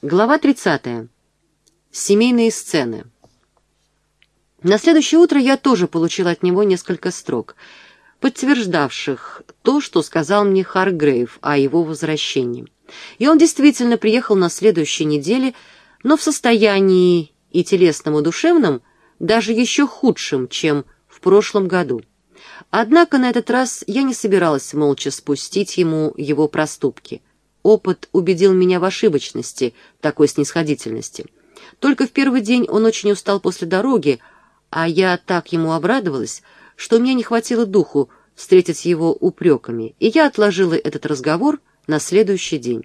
Глава 30. Семейные сцены. На следующее утро я тоже получила от него несколько строк, подтверждавших то, что сказал мне Харгрейв о его возвращении. И он действительно приехал на следующей неделе, но в состоянии и телесном, и душевном даже еще худшем, чем в прошлом году. Однако на этот раз я не собиралась молча спустить ему его проступки – Опыт убедил меня в ошибочности такой снисходительности. Только в первый день он очень устал после дороги, а я так ему обрадовалась, что меня не хватило духу встретить его упреками, и я отложила этот разговор на следующий день.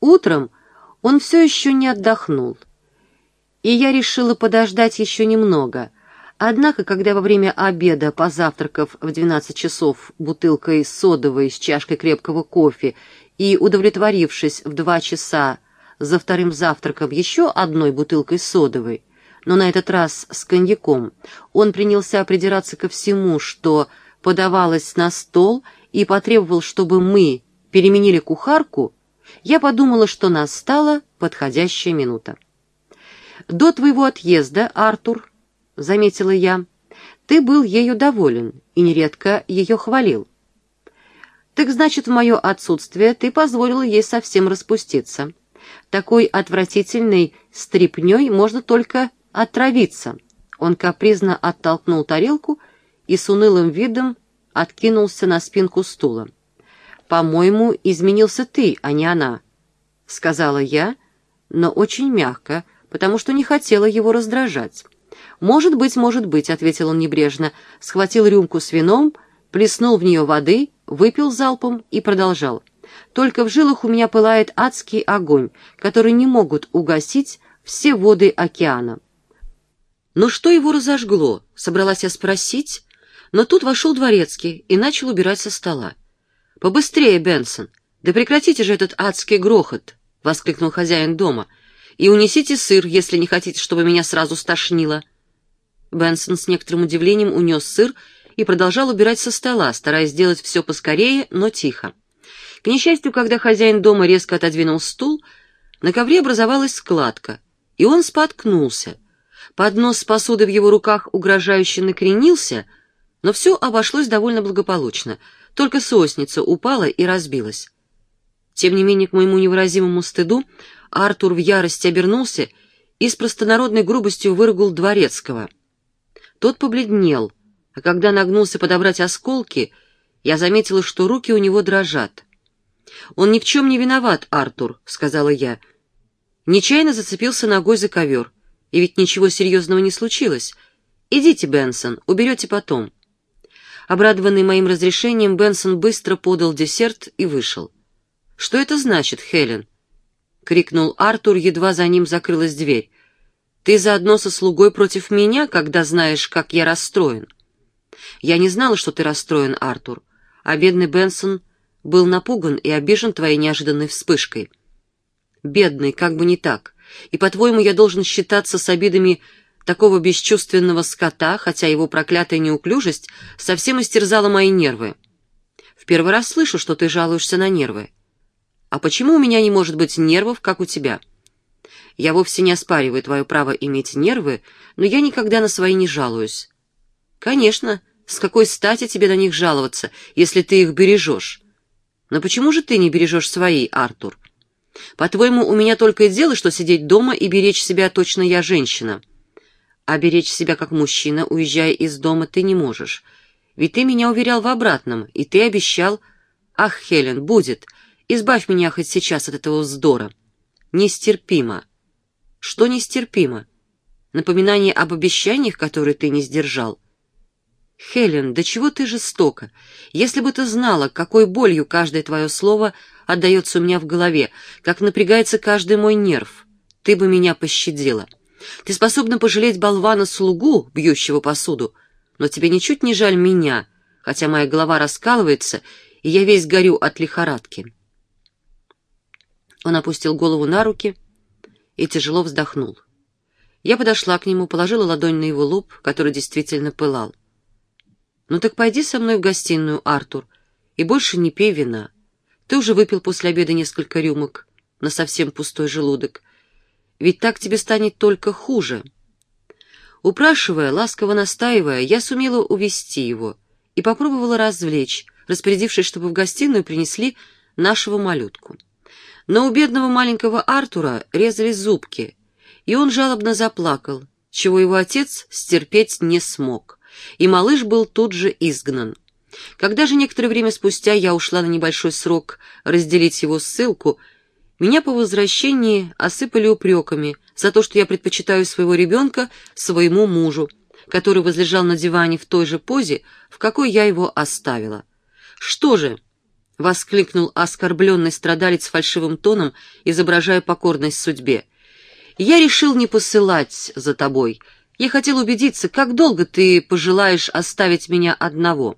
Утром он все еще не отдохнул, и я решила подождать еще немного — Однако, когда во время обеда, позавтракав в 12 часов бутылкой содовой с чашкой крепкого кофе и удовлетворившись в два часа за вторым завтраком еще одной бутылкой содовой, но на этот раз с коньяком, он принялся придираться ко всему, что подавалось на стол, и потребовал, чтобы мы переменили кухарку, я подумала, что настала подходящая минута. До твоего отъезда, Артур, — заметила я, — ты был ею доволен и нередко ее хвалил. Так значит, в мое отсутствие ты позволил ей совсем распуститься. Такой отвратительной стрипней можно только отравиться. Он капризно оттолкнул тарелку и с унылым видом откинулся на спинку стула. «По-моему, изменился ты, а не она», — сказала я, но очень мягко, потому что не хотела его раздражать. «Может быть, может быть», — ответил он небрежно, схватил рюмку с вином, плеснул в нее воды, выпил залпом и продолжал. «Только в жилах у меня пылает адский огонь, который не могут угасить все воды океана». «Но что его разожгло?» — собралась я спросить, но тут вошел дворецкий и начал убирать со стола. «Побыстрее, Бенсон! Да прекратите же этот адский грохот!» — воскликнул хозяин дома. «И унесите сыр, если не хотите, чтобы меня сразу стошнило». Бенсон с некоторым удивлением унес сыр и продолжал убирать со стола, стараясь сделать все поскорее, но тихо. К несчастью, когда хозяин дома резко отодвинул стул, на ковре образовалась складка, и он споткнулся. Поднос с посудой в его руках угрожающе накренился, но все обошлось довольно благополучно, только сосница упала и разбилась. Тем не менее, к моему невыразимому стыду, Артур в ярости обернулся и с простонародной грубостью выругал дворецкого — тот побледнел, а когда нагнулся подобрать осколки, я заметила, что руки у него дрожат. «Он ни в чем не виноват, Артур», — сказала я. Нечаянно зацепился ногой за ковер, и ведь ничего серьезного не случилось. «Идите, Бенсон, уберете потом». Обрадованный моим разрешением, Бенсон быстро подал десерт и вышел. «Что это значит, Хелен?» — крикнул Артур, едва за ним закрылась дверь. Ты заодно со слугой против меня, когда знаешь, как я расстроен. Я не знала, что ты расстроен, Артур, а бедный Бенсон был напуган и обижен твоей неожиданной вспышкой. Бедный, как бы не так. И, по-твоему, я должен считаться с обидами такого бесчувственного скота, хотя его проклятая неуклюжесть совсем истерзала мои нервы. В первый раз слышу, что ты жалуешься на нервы. А почему у меня не может быть нервов, как у тебя?» Я вовсе не оспариваю твое право иметь нервы, но я никогда на свои не жалуюсь. Конечно, с какой стати тебе на них жаловаться, если ты их бережешь? Но почему же ты не бережешь свои, Артур? По-твоему, у меня только и дело, что сидеть дома и беречь себя точно я женщина. А беречь себя как мужчина, уезжая из дома, ты не можешь. Ведь ты меня уверял в обратном, и ты обещал... Ах, Хелен, будет. Избавь меня хоть сейчас от этого вздора. Нестерпимо. Что нестерпимо? Напоминание об обещаниях, которые ты не сдержал? Хелен, да чего ты жестока? Если бы ты знала, какой болью каждое твое слово отдается у меня в голове, как напрягается каждый мой нерв, ты бы меня пощадила. Ты способна пожалеть болвана-слугу, бьющего посуду, но тебе ничуть не жаль меня, хотя моя голова раскалывается, и я весь горю от лихорадки. Он опустил голову на руки и тяжело вздохнул. Я подошла к нему, положила ладонь на его лоб, который действительно пылал. «Ну так пойди со мной в гостиную, Артур, и больше не пей вина. Ты уже выпил после обеда несколько рюмок. на совсем пустой желудок. Ведь так тебе станет только хуже. Упрашивая, ласково настаивая, я сумела увести его и попробовала развлечь, распорядившись, чтобы в гостиную принесли нашего малютку. Но у бедного маленького Артура резались зубки, и он жалобно заплакал, чего его отец стерпеть не смог, и малыш был тут же изгнан. Когда же некоторое время спустя я ушла на небольшой срок разделить его ссылку, меня по возвращении осыпали упреками за то, что я предпочитаю своего ребенка своему мужу, который возлежал на диване в той же позе, в какой я его оставила. «Что же?» — воскликнул оскорбленный страдалец фальшивым тоном, изображая покорность судьбе. «Я решил не посылать за тобой. Я хотел убедиться, как долго ты пожелаешь оставить меня одного».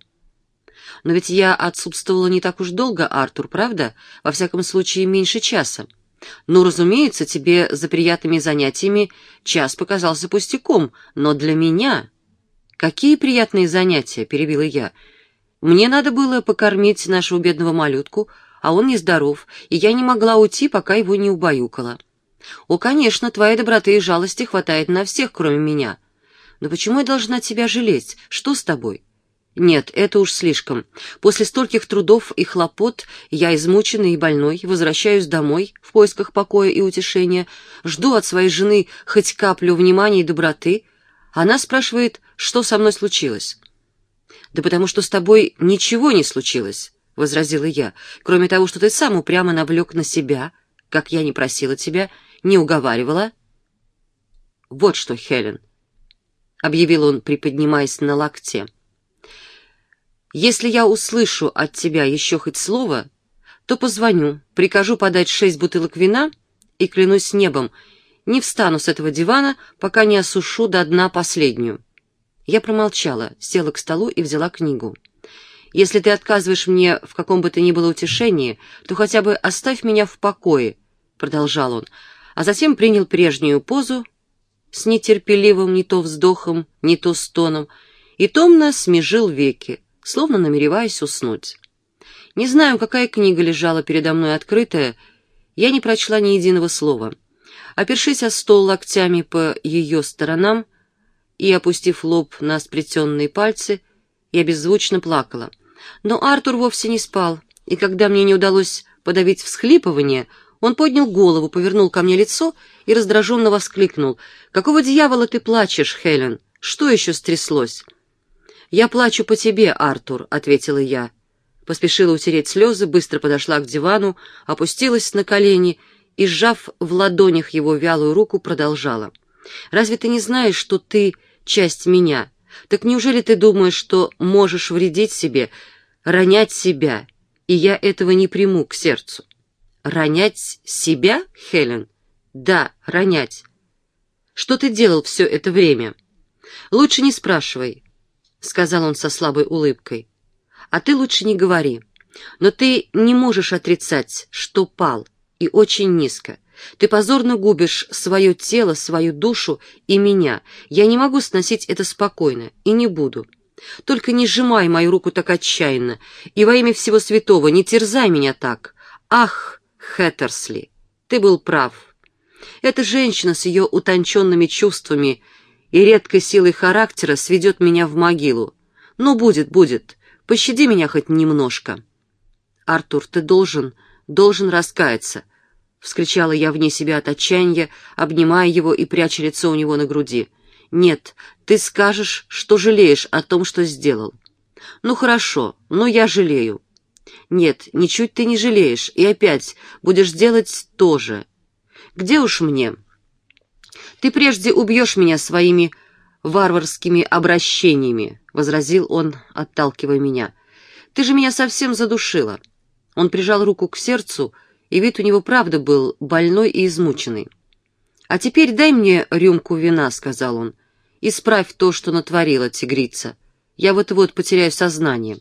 Но ведь я отсутствовала не так уж долго, Артур, правда? Во всяком случае, меньше часа. Ну, разумеется, тебе за приятными занятиями час показался пустяком, но для меня... Какие приятные занятия, перебила я. Мне надо было покормить нашего бедного малютку, а он нездоров, и я не могла уйти, пока его не убаюкала. О, конечно, твоей доброты и жалости хватает на всех, кроме меня. Но почему я должна тебя жалеть? Что с тобой? Нет, это уж слишком. После стольких трудов и хлопот я, измученный и больной, возвращаюсь домой в поисках покоя и утешения, жду от своей жены хоть каплю внимания и доброты. Она спрашивает, что со мной случилось. «Да потому что с тобой ничего не случилось», — возразила я, «кроме того, что ты сам упрямо навлек на себя, как я не просила тебя, не уговаривала». «Вот что, Хелен», — объявил он, приподнимаясь на локте, — если я услышу от тебя еще хоть слово, то позвоню, прикажу подать шесть бутылок вина и, клянусь небом, не встану с этого дивана, пока не осушу до дна последнюю. Я промолчала, села к столу и взяла книгу. «Если ты отказываешь мне в каком бы то ни было утешении, то хотя бы оставь меня в покое», — продолжал он, а затем принял прежнюю позу с нетерпеливым не то вздохом, не то стоном, и томно смежил веки, словно намереваясь уснуть. Не знаю, какая книга лежала передо мной открытая, я не прочла ни единого слова. Опершись о стол локтями по ее сторонам и опустив лоб на сплетенные пальцы, я беззвучно плакала. Но Артур вовсе не спал, и когда мне не удалось подавить всхлипывание, он поднял голову, повернул ко мне лицо и раздраженно воскликнул. «Какого дьявола ты плачешь, Хелен? Что еще стряслось?» «Я плачу по тебе, Артур», — ответила я. Поспешила утереть слезы, быстро подошла к дивану, опустилась на колени и, сжав в ладонях его вялую руку, продолжала. «Разве ты не знаешь, что ты часть меня? Так неужели ты думаешь, что можешь вредить себе, ронять себя, и я этого не приму к сердцу?» «Ронять себя, Хелен?» «Да, ронять. Что ты делал все это время?» «Лучше не спрашивай. — сказал он со слабой улыбкой. «А ты лучше не говори. Но ты не можешь отрицать, что пал, и очень низко. Ты позорно губишь свое тело, свою душу и меня. Я не могу сносить это спокойно и не буду. Только не сжимай мою руку так отчаянно, и во имя всего святого не терзай меня так. Ах, Хэттерсли, ты был прав. Эта женщина с ее утонченными чувствами — и редкой силой характера сведет меня в могилу. Ну, будет, будет. Пощади меня хоть немножко. Артур, ты должен, должен раскаяться, — вскричала я вне себя от отчаяния, обнимая его и пряча лицо у него на груди. Нет, ты скажешь, что жалеешь о том, что сделал. Ну, хорошо, но я жалею. Нет, ничуть ты не жалеешь, и опять будешь делать то же. Где уж мне? «Ты прежде убьешь меня своими варварскими обращениями», — возразил он, отталкивая меня. «Ты же меня совсем задушила». Он прижал руку к сердцу, и вид у него правда был больной и измученный. «А теперь дай мне рюмку вина», — сказал он. «Исправь то, что натворила тигрица. Я вот-вот потеряю сознание».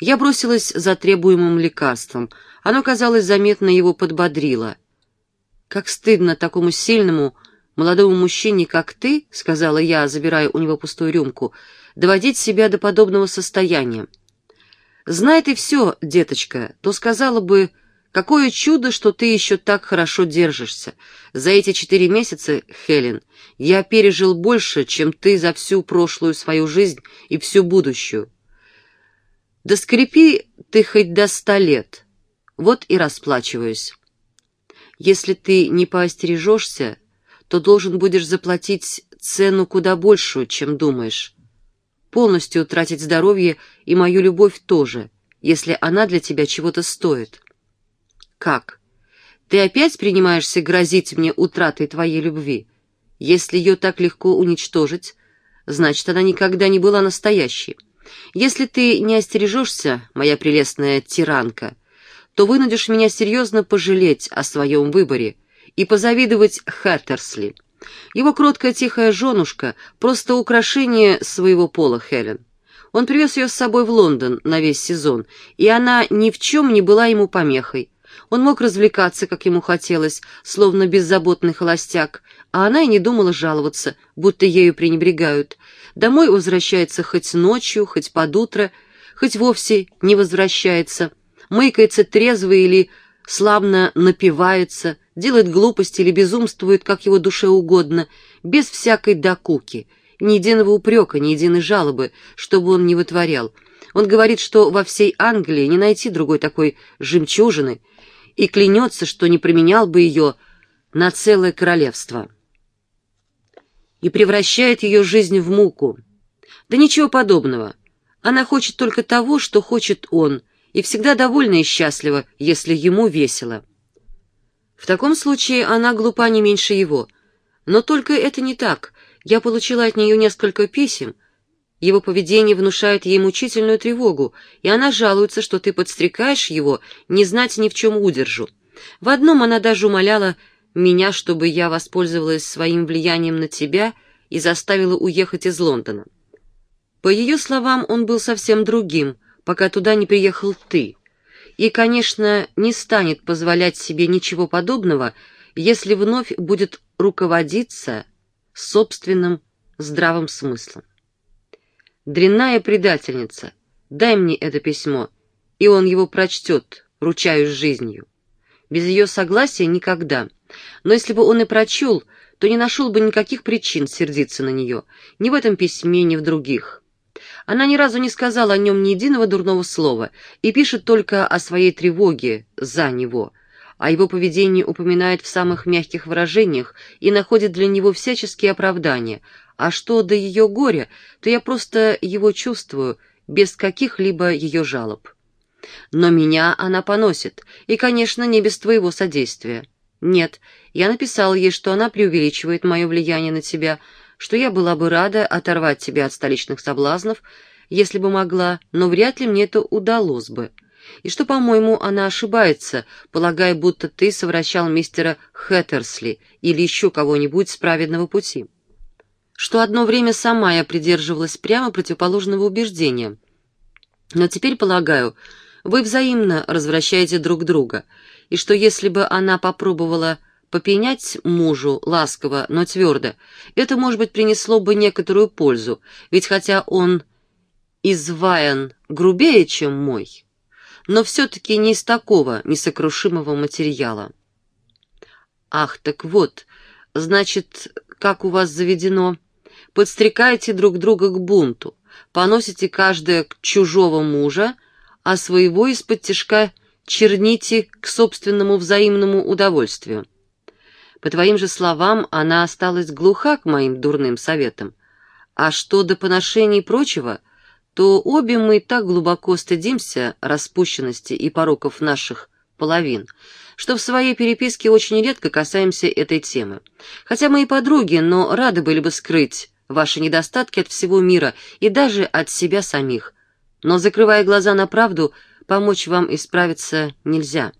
Я бросилась за требуемым лекарством. Оно, казалось, заметно его подбодрило. Как стыдно такому сильному, молодому мужчине, как ты, — сказала я, забирая у него пустую рюмку, — доводить себя до подобного состояния. Знай ты все, деточка, то сказала бы, Какое чудо, что ты еще так хорошо держишься. За эти четыре месяца, Хелен, я пережил больше, чем ты за всю прошлую свою жизнь и всю будущую. Да скрипи ты хоть до ста лет. Вот и расплачиваюсь. Если ты не поостережешься, то должен будешь заплатить цену куда большую, чем думаешь. Полностью тратить здоровье и мою любовь тоже, если она для тебя чего-то стоит. Как? Ты опять принимаешься грозить мне утратой твоей любви? Если ее так легко уничтожить, значит, она никогда не была настоящей. Если ты не остережешься, моя прелестная тиранка, то вынудишь меня серьезно пожалеть о своем выборе и позавидовать Хаттерсли. Его кроткая тихая женушка — просто украшение своего пола, Хелен. Он привез ее с собой в Лондон на весь сезон, и она ни в чем не была ему помехой. Он мог развлекаться, как ему хотелось, словно беззаботный холостяк, а она и не думала жаловаться, будто ею пренебрегают. Домой возвращается хоть ночью, хоть под утро, хоть вовсе не возвращается, мыкается трезво или славно напивается, делает глупости или безумствует, как его душе угодно, без всякой докуки, ни единого упрека, ни единой жалобы, чтобы он не вытворял. Он говорит, что во всей Англии не найти другой такой жемчужины, и клянется, что не применял бы ее на целое королевство. И превращает ее жизнь в муку. Да ничего подобного. Она хочет только того, что хочет он, и всегда довольна и счастлива, если ему весело. В таком случае она глупа не меньше его. Но только это не так. Я получила от нее несколько писем. Его поведение внушает ей мучительную тревогу, и она жалуется, что ты подстрекаешь его не знать ни в чем удержу. В одном она даже умоляла меня, чтобы я воспользовалась своим влиянием на тебя и заставила уехать из Лондона. По ее словам, он был совсем другим, пока туда не приехал ты и, конечно, не станет позволять себе ничего подобного, если вновь будет руководиться собственным здравым смыслом. Дрянная предательница, дай мне это письмо, и он его прочтет, ручаюсь жизнью. Без ее согласия никогда. Но если бы он и прочел, то не нашел бы никаких причин сердиться на нее, ни в этом письме, ни в других. Она ни разу не сказала о нем ни единого дурного слова и пишет только о своей тревоге за него. О его поведении упоминает в самых мягких выражениях и находит для него всяческие оправдания. А что до ее горя, то я просто его чувствую, без каких-либо ее жалоб. Но меня она поносит, и, конечно, не без твоего содействия. Нет, я написал ей, что она преувеличивает мое влияние на тебя, что я была бы рада оторвать тебя от столичных соблазнов, если бы могла, но вряд ли мне это удалось бы. И что, по-моему, она ошибается, полагая, будто ты совращал мистера Хэттерсли или еще кого-нибудь с праведного пути. Что одно время сама я придерживалась прямо противоположного убеждения. Но теперь, полагаю, вы взаимно развращаете друг друга, и что если бы она попробовала попенять мужу ласково, но твердо, это, может быть, принесло бы некоторую пользу, ведь хотя он изваян грубее, чем мой, но все-таки не из такого несокрушимого материала. Ах, так вот, значит, как у вас заведено, подстрекаете друг друга к бунту, поносите каждое к чужого мужа, а своего из-под тяжка черните к собственному взаимному удовольствию. По твоим же словам, она осталась глуха к моим дурным советам. А что до поношений и прочего, то обе мы так глубоко стыдимся распущенности и пороков наших половин, что в своей переписке очень редко касаемся этой темы. Хотя мы и подруги, но рады были бы скрыть ваши недостатки от всего мира и даже от себя самих. Но, закрывая глаза на правду, помочь вам исправиться нельзя».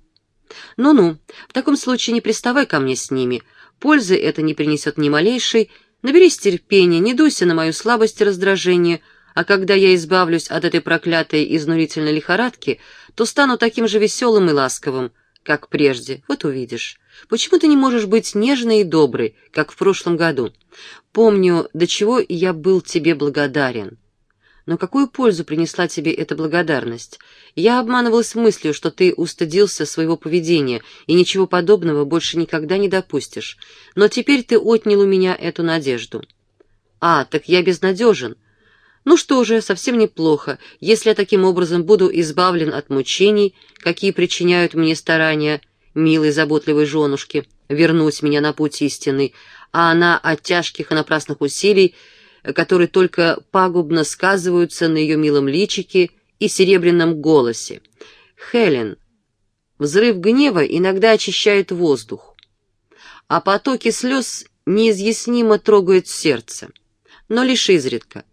«Ну-ну, в таком случае не приставай ко мне с ними. Пользы это не принесет ни малейшей. Наберись терпения, не дуйся на мою слабость и раздражение, а когда я избавлюсь от этой проклятой изнурительной лихорадки, то стану таким же веселым и ласковым, как прежде. Вот увидишь. Почему ты не можешь быть нежной и доброй, как в прошлом году? Помню, до чего я был тебе благодарен. Но какую пользу принесла тебе эта благодарность? Я обманывалась мыслью, что ты устыдился своего поведения и ничего подобного больше никогда не допустишь. Но теперь ты отнял у меня эту надежду. А, так я безнадежен. Ну что же, совсем неплохо, если я таким образом буду избавлен от мучений, какие причиняют мне старания, милой заботливой женушки, вернуть меня на путь истинный, а она от тяжких и напрасных усилий, которые только пагубно сказываются на ее милом личике и серебряном голосе. Хелен. Взрыв гнева иногда очищает воздух, а потоки слез неизъяснимо трогают сердце, но лишь изредка.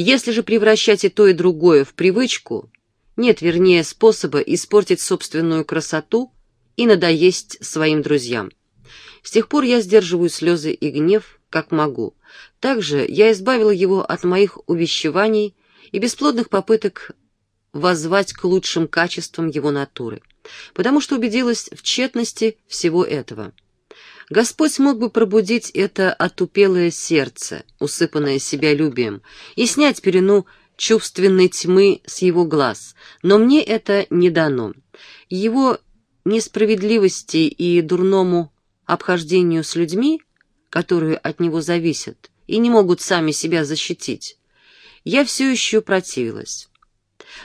Если же превращать и то, и другое в привычку, нет, вернее, способа испортить собственную красоту и надоесть своим друзьям. С тех пор я сдерживаю слезы и гнев, как могу. Также я избавила его от моих увещеваний и бесплодных попыток воззвать к лучшим качествам его натуры, потому что убедилась в тщетности всего этого. Господь мог бы пробудить это отупелое сердце, усыпанное себялюбием, и снять перену чувственной тьмы с его глаз, но мне это не дано. Его несправедливости и дурному обхождению с людьми, которые от него зависят и не могут сами себя защитить, я все еще противилась.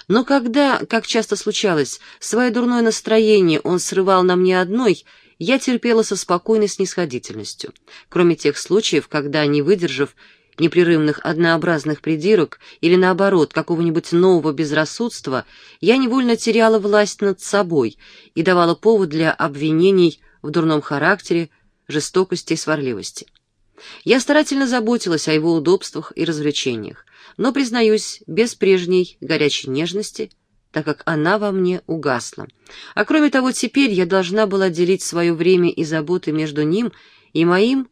Но когда, как часто случалось, свое дурное настроение он срывал на мне одной, я терпела со спокойной снисходительностью, кроме тех случаев, когда, не выдержав непрерывных однообразных придирок или, наоборот, какого-нибудь нового безрассудства, я невольно теряла власть над собой и давала повод для обвинений в дурном характере, жестокости и сварливости. Я старательно заботилась о его удобствах и развлечениях, но, признаюсь, без прежней горячей нежности, так как она во мне угасла. А кроме того, теперь я должна была делить свое время и заботы между ним и моим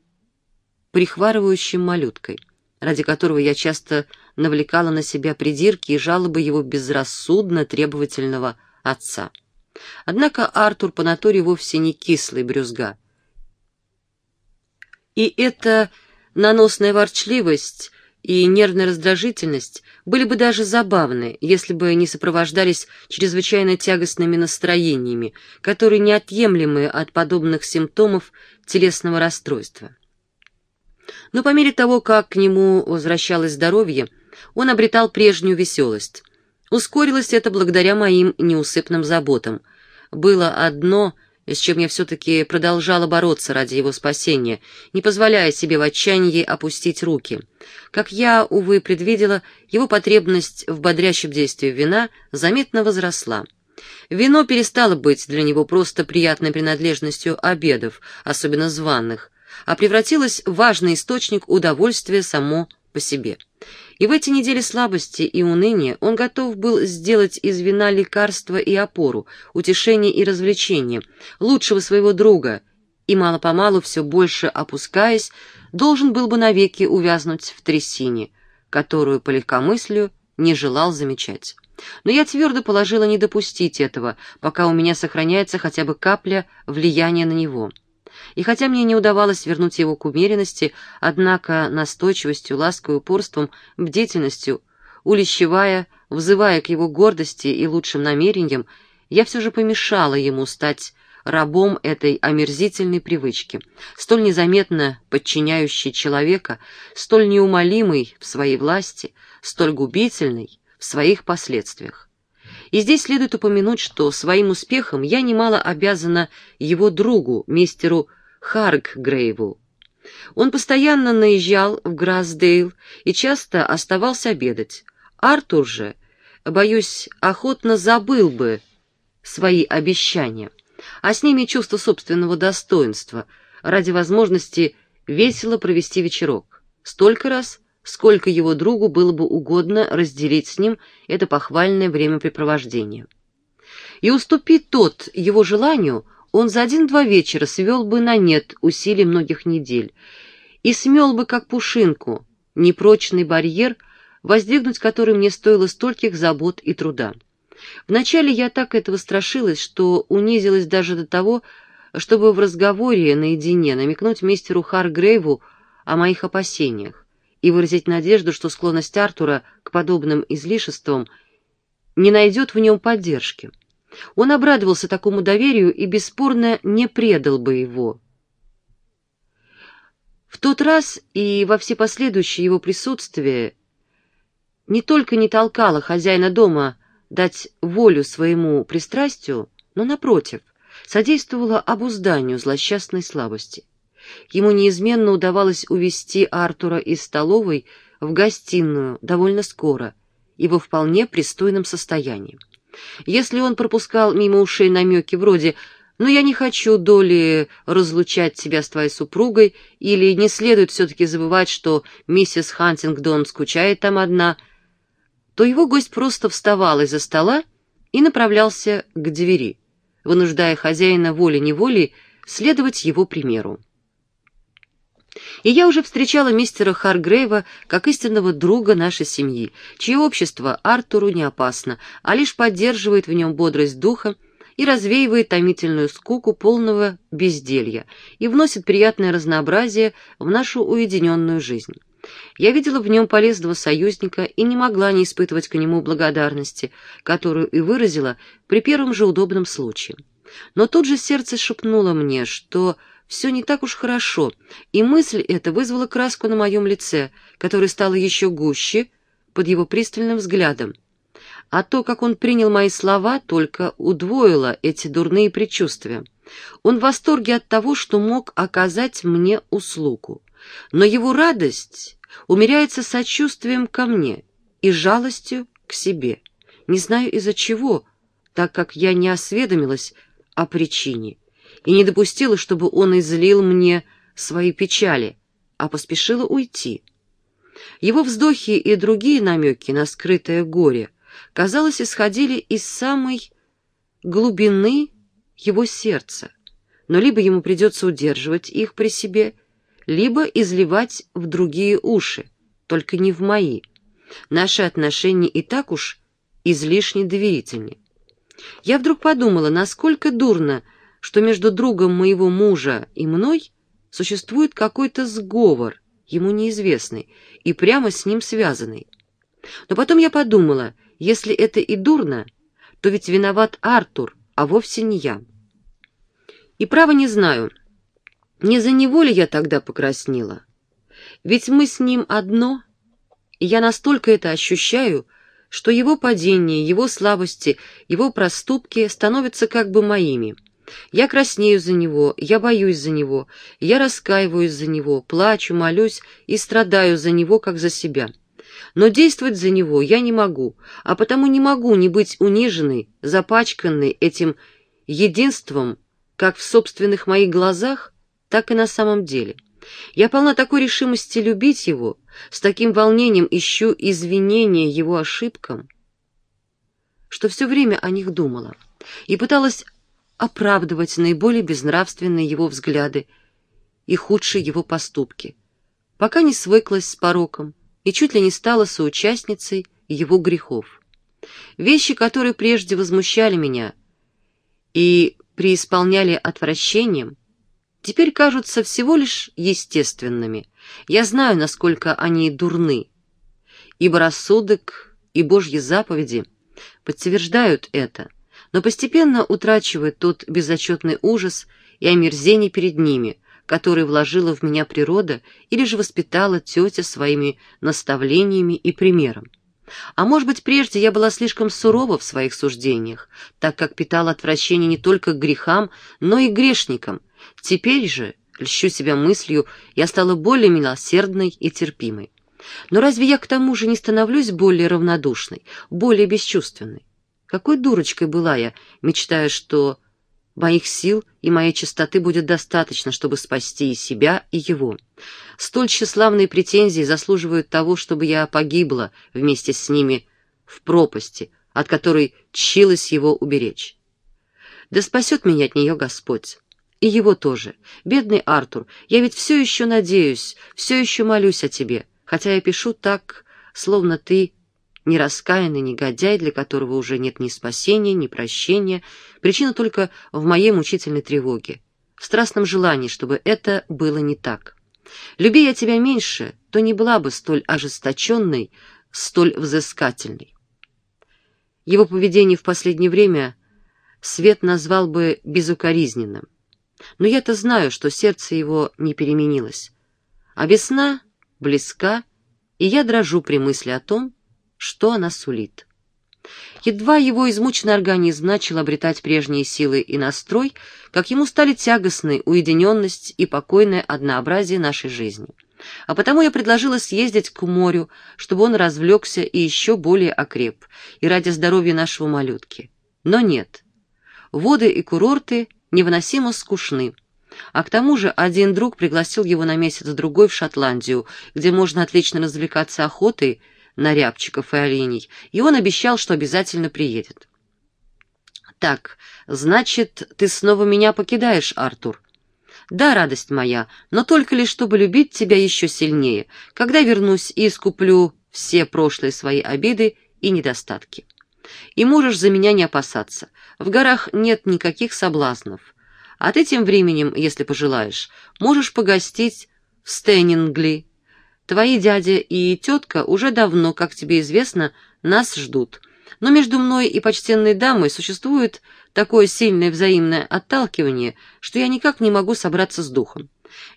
прихварывающим малюткой, ради которого я часто навлекала на себя придирки и жалобы его безрассудно требовательного отца. Однако Артур по натуре вовсе не кислый брюзга. И эта наносная ворчливость и нервная раздражительность были бы даже забавны, если бы не сопровождались чрезвычайно тягостными настроениями, которые неотъемлемы от подобных симптомов телесного расстройства. Но по мере того, как к нему возвращалось здоровье, он обретал прежнюю веселость. Ускорилось это благодаря моим неусыпным заботам. Было одно, с чем я все-таки продолжала бороться ради его спасения, не позволяя себе в отчаянии опустить руки. Как я, увы, предвидела, его потребность в бодрящем действии вина заметно возросла. Вино перестало быть для него просто приятной принадлежностью обедов, особенно званых, а превратилось в важный источник удовольствия само по себе. И в эти недели слабости и уныния он готов был сделать из вина лекарство и опору, утешение и развлечение, лучшего своего друга, и мало-помалу, все больше опускаясь, должен был бы навеки увязнуть в трясине, которую по легкомыслию не желал замечать. Но я твердо положила не допустить этого, пока у меня сохраняется хотя бы капля влияния на него. И хотя мне не удавалось вернуть его к умеренности, однако настойчивостью, лаской, упорством, бдительностью, улещевая, взывая к его гордости и лучшим намерениям, я все же помешала ему стать рабом этой омерзительной привычки, столь незаметно подчиняющей человека, столь неумолимой в своей власти, столь губительной в своих последствиях. И здесь следует упомянуть, что своим успехом я немало обязана его другу, мистеру Харкгрейву. Он постоянно наезжал в Грасдейл и часто оставался обедать. Артур же, боюсь, охотно забыл бы свои обещания, а с ними чувство собственного достоинства ради возможности весело провести вечерок. Столько раз, сколько его другу было бы угодно разделить с ним это похвальное времяпрепровождение. И уступить тот его желанию, он за один-два вечера свел бы на нет усилий многих недель и смел бы, как пушинку, непрочный барьер, воздвигнуть который мне стоило стольких забот и труда. Вначале я так этого страшилась, что унизилась даже до того, чтобы в разговоре наедине намекнуть мистеру Харгрейву о моих опасениях и выразить надежду, что склонность Артура к подобным излишествам не найдет в нем поддержки. Он обрадовался такому доверию и, бесспорно, не предал бы его. В тот раз и во все последующие его присутствия не только не толкало хозяина дома дать волю своему пристрастию, но, напротив, содействовало обузданию злосчастной слабости. Ему неизменно удавалось увести Артура из столовой в гостиную довольно скоро и во вполне пристойном состоянии. Если он пропускал мимо ушей намеки вроде «но я не хочу доли разлучать тебя с твоей супругой» или «не следует все-таки забывать, что миссис Хантингдон скучает там одна», то его гость просто вставал из-за стола и направлялся к двери, вынуждая хозяина волей-неволей следовать его примеру. И я уже встречала мистера Харгрейва как истинного друга нашей семьи, чье общество Артуру не опасно, а лишь поддерживает в нем бодрость духа и развеивает томительную скуку полного безделья и вносит приятное разнообразие в нашу уединенную жизнь. Я видела в нем полезного союзника и не могла не испытывать к нему благодарности, которую и выразила при первом же удобном случае. Но тут же сердце шепнуло мне, что все не так уж хорошо, и мысль эта вызвала краску на моем лице, которая стала еще гуще под его пристальным взглядом. А то, как он принял мои слова, только удвоило эти дурные предчувствия. Он в восторге от того, что мог оказать мне услугу. Но его радость умеряется сочувствием ко мне и жалостью к себе. Не знаю из-за чего, так как я не осведомилась о причине и не допустила, чтобы он излил мне свои печали, а поспешила уйти. Его вздохи и другие намеки на скрытое горе, казалось, исходили из самой глубины его сердца, но либо ему придется удерживать их при себе, либо изливать в другие уши, только не в мои. Наши отношения и так уж излишне доверительны. Я вдруг подумала, насколько дурно что между другом моего мужа и мной существует какой-то сговор, ему неизвестный, и прямо с ним связанный. Но потом я подумала, если это и дурно, то ведь виноват Артур, а вовсе не я. И право не знаю, не за него ли я тогда покраснела. Ведь мы с ним одно, и я настолько это ощущаю, что его падение, его слабости, его проступки становятся как бы моими — я краснею за него, я боюсь за него, я раскаиваюсь за него, плачу, молюсь и страдаю за него, как за себя. Но действовать за него я не могу, а потому не могу не быть униженной, запачканной этим единством, как в собственных моих глазах, так и на самом деле. Я полна такой решимости любить его, с таким волнением ищу извинения его ошибкам, что все время о них думала и пыталась оправдывать наиболее безнравственные его взгляды и худшие его поступки, пока не свыклась с пороком и чуть ли не стала соучастницей его грехов. Вещи, которые прежде возмущали меня и преисполняли отвращением, теперь кажутся всего лишь естественными. Я знаю, насколько они дурны, ибо рассудок и Божьи заповеди подтверждают это — но постепенно утрачивает тот безотчетный ужас и омерзение перед ними, который вложила в меня природа или же воспитала тетя своими наставлениями и примером. А может быть, прежде я была слишком сурова в своих суждениях, так как питала отвращение не только к грехам, но и к грешникам. Теперь же, льщу себя мыслью, я стала более милосердной и терпимой. Но разве я к тому же не становлюсь более равнодушной, более бесчувственной? Какой дурочкой была я, мечтая, что моих сил и моей чистоты будет достаточно, чтобы спасти и себя, и его. Столь тщеславные претензии заслуживают того, чтобы я погибла вместе с ними в пропасти, от которой чилась его уберечь. Да спасет меня от нее Господь. И его тоже. Бедный Артур, я ведь все еще надеюсь, все еще молюсь о тебе, хотя я пишу так, словно ты нераскаянный негодяй, для которого уже нет ни спасения, ни прощения, причина только в моей мучительной тревоге, в страстном желании, чтобы это было не так. Люби я тебя меньше, то не была бы столь ожесточенной, столь взыскательной. Его поведение в последнее время Свет назвал бы безукоризненным. Но я-то знаю, что сердце его не переменилось. А весна близка, и я дрожу при мысли о том, что она сулит. Едва его измученный организм начал обретать прежние силы и настрой, как ему стали тягостны уединенность и покойное однообразие нашей жизни. А потому я предложила съездить к морю, чтобы он развлекся и еще более окреп, и ради здоровья нашего малютки. Но нет. Воды и курорты невыносимо скучны. А к тому же один друг пригласил его на месяц-другой в Шотландию, где можно отлично развлекаться охотой на рябчиков и оленей, и он обещал, что обязательно приедет. «Так, значит, ты снова меня покидаешь, Артур?» «Да, радость моя, но только лишь чтобы любить тебя еще сильнее, когда вернусь и искуплю все прошлые свои обиды и недостатки. И можешь за меня не опасаться. В горах нет никаких соблазнов. А ты тем временем, если пожелаешь, можешь погостить в Стейнингли. Твои дядя и тетка уже давно, как тебе известно, нас ждут. Но между мной и почтенной дамой существует такое сильное взаимное отталкивание, что я никак не могу собраться с духом.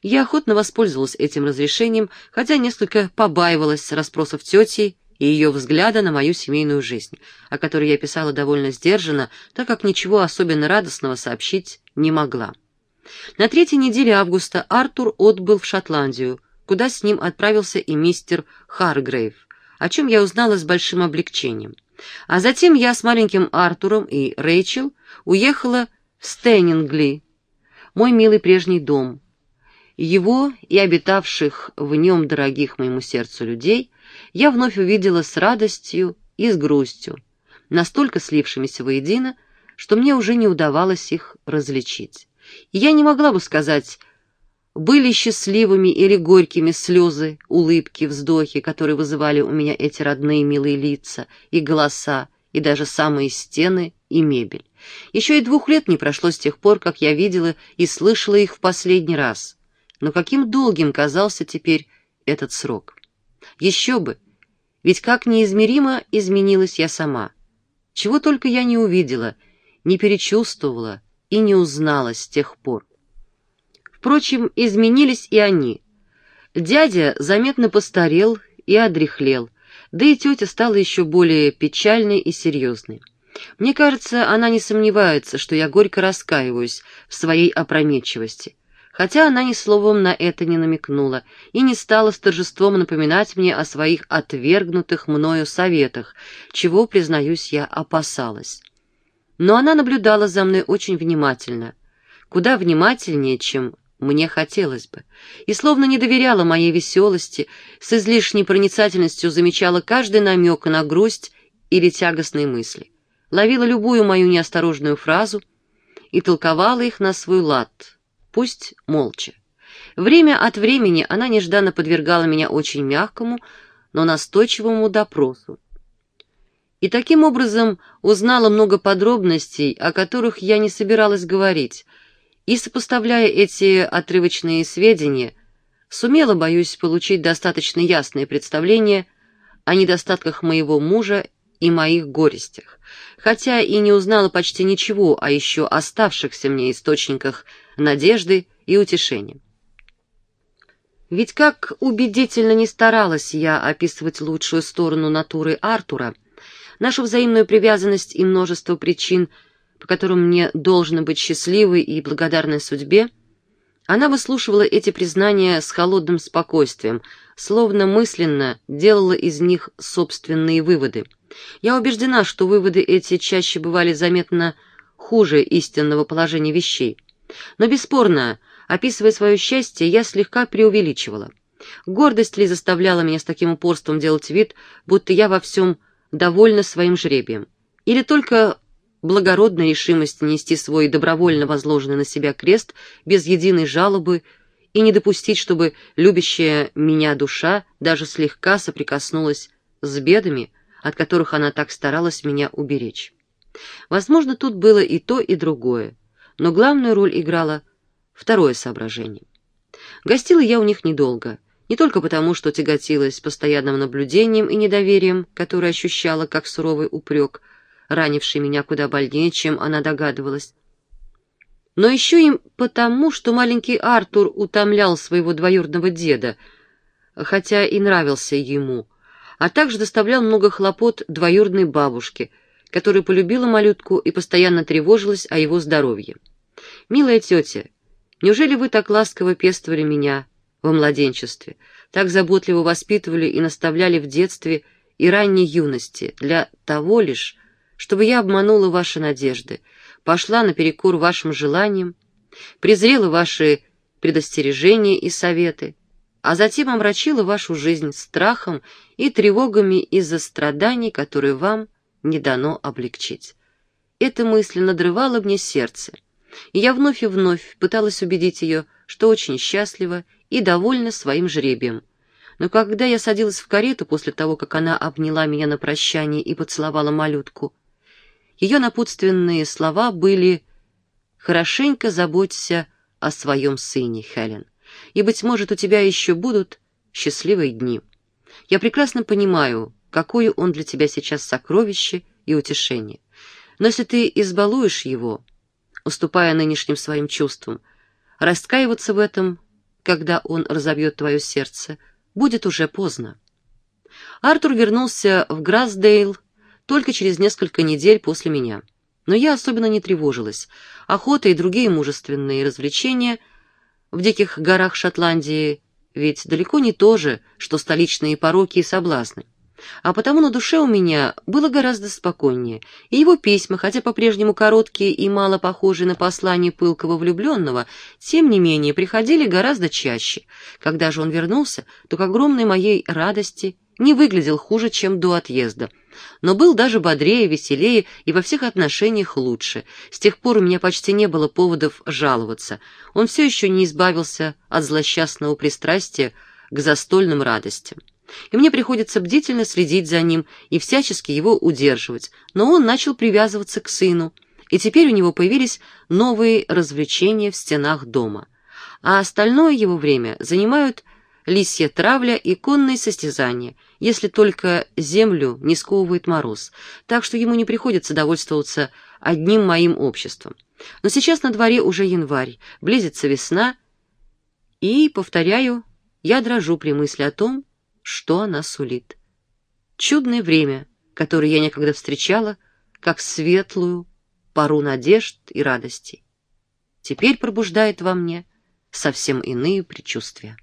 Я охотно воспользовалась этим разрешением, хотя несколько побаивалась расспросов тети и ее взгляда на мою семейную жизнь, о которой я писала довольно сдержанно, так как ничего особенно радостного сообщить не могла. На третьей неделе августа Артур отбыл в Шотландию, куда с ним отправился и мистер Харгрейв, о чем я узнала с большим облегчением. А затем я с маленьким Артуром и Рэйчел уехала в Стейнингли, мой милый прежний дом. Его и обитавших в нем дорогих моему сердцу людей я вновь увидела с радостью и с грустью, настолько слившимися воедино, что мне уже не удавалось их различить. И я не могла бы сказать, были счастливыми или горькими слезы, улыбки, вздохи, которые вызывали у меня эти родные милые лица и голоса, и даже самые стены и мебель. Еще и двух лет не прошло с тех пор, как я видела и слышала их в последний раз. Но каким долгим казался теперь этот срок. Еще бы, ведь как неизмеримо изменилась я сама. Чего только я не увидела, не перечувствовала и не узнала с тех пор. Впрочем, изменились и они. Дядя заметно постарел и одряхлел, да и тетя стала еще более печальной и серьезной. Мне кажется, она не сомневается, что я горько раскаиваюсь в своей опрометчивости, хотя она ни словом на это не намекнула и не стала с торжеством напоминать мне о своих отвергнутых мною советах, чего, признаюсь, я опасалась. Но она наблюдала за мной очень внимательно, куда внимательнее, чем мне хотелось бы, и словно не доверяла моей веселости, с излишней проницательностью замечала каждый намек на грусть или тягостные мысли, ловила любую мою неосторожную фразу и толковала их на свой лад, пусть молча. Время от времени она нежданно подвергала меня очень мягкому, но настойчивому допросу. И таким образом узнала много подробностей, о которых я не собиралась говорить, и, сопоставляя эти отрывочные сведения, сумела, боюсь, получить достаточно ясное представление о недостатках моего мужа и моих горестях, хотя и не узнала почти ничего о еще оставшихся мне источниках надежды и утешения. Ведь как убедительно не старалась я описывать лучшую сторону натуры Артура, нашу взаимную привязанность и множество причин – по которым мне должно быть счастливой и благодарной судьбе, она выслушивала эти признания с холодным спокойствием, словно мысленно делала из них собственные выводы. Я убеждена, что выводы эти чаще бывали заметно хуже истинного положения вещей. Но, бесспорно, описывая свое счастье, я слегка преувеличивала. Гордость ли заставляла меня с таким упорством делать вид, будто я во всем довольна своим жребием? Или только благородная решимость нести свой добровольно возложенный на себя крест без единой жалобы и не допустить, чтобы любящая меня душа даже слегка соприкоснулась с бедами, от которых она так старалась меня уберечь. Возможно, тут было и то, и другое, но главную роль играло второе соображение. Гостила я у них недолго, не только потому, что тяготилась постоянным наблюдением и недоверием, которое ощущала как суровый упрек, ранивший меня куда больнее, чем она догадывалась, но еще и потому, что маленький Артур утомлял своего двоюродного деда, хотя и нравился ему, а также доставлял много хлопот двоюродной бабушке, которая полюбила малютку и постоянно тревожилась о его здоровье. «Милая тетя, неужели вы так ласково пестовали меня во младенчестве, так заботливо воспитывали и наставляли в детстве и ранней юности для того лишь, чтобы я обманула ваши надежды, пошла наперекор вашим желаниям, презрела ваши предостережения и советы, а затем омрачила вашу жизнь страхом и тревогами из-за страданий, которые вам не дано облегчить. Эта мысль надрывала мне сердце, и я вновь и вновь пыталась убедить ее, что очень счастлива и довольна своим жребием. Но когда я садилась в карету после того, как она обняла меня на прощание и поцеловала малютку, ее напутственные слова были «Хорошенько заботься о своем сыне, Хелен, и, быть может, у тебя еще будут счастливые дни. Я прекрасно понимаю, какое он для тебя сейчас сокровище и утешение. Но если ты избалуешь его, уступая нынешним своим чувствам, раскаиваться в этом, когда он разобьет твое сердце, будет уже поздно. Артур вернулся в Грасдейл только через несколько недель после меня. Но я особенно не тревожилась. Охота и другие мужественные развлечения в диких горах Шотландии ведь далеко не то же, что столичные пороки и соблазны. А потому на душе у меня было гораздо спокойнее, и его письма, хотя по-прежнему короткие и мало похожие на послание пылкого влюбленного, тем не менее приходили гораздо чаще. Когда же он вернулся, то к огромной моей радости не выглядел хуже, чем до отъезда, но был даже бодрее, веселее и во всех отношениях лучше. С тех пор у меня почти не было поводов жаловаться. Он все еще не избавился от злосчастного пристрастия к застольным радостям. И мне приходится бдительно следить за ним и всячески его удерживать, но он начал привязываться к сыну, и теперь у него появились новые развлечения в стенах дома. А остальное его время занимают лисья травля и конные состязания, если только землю не сковывает мороз, так что ему не приходится довольствоваться одним моим обществом. Но сейчас на дворе уже январь, близится весна, и, повторяю, я дрожу при мысли о том, что она сулит. Чудное время, которое я некогда встречала, как светлую пару надежд и радостей, теперь пробуждает во мне совсем иные предчувствия.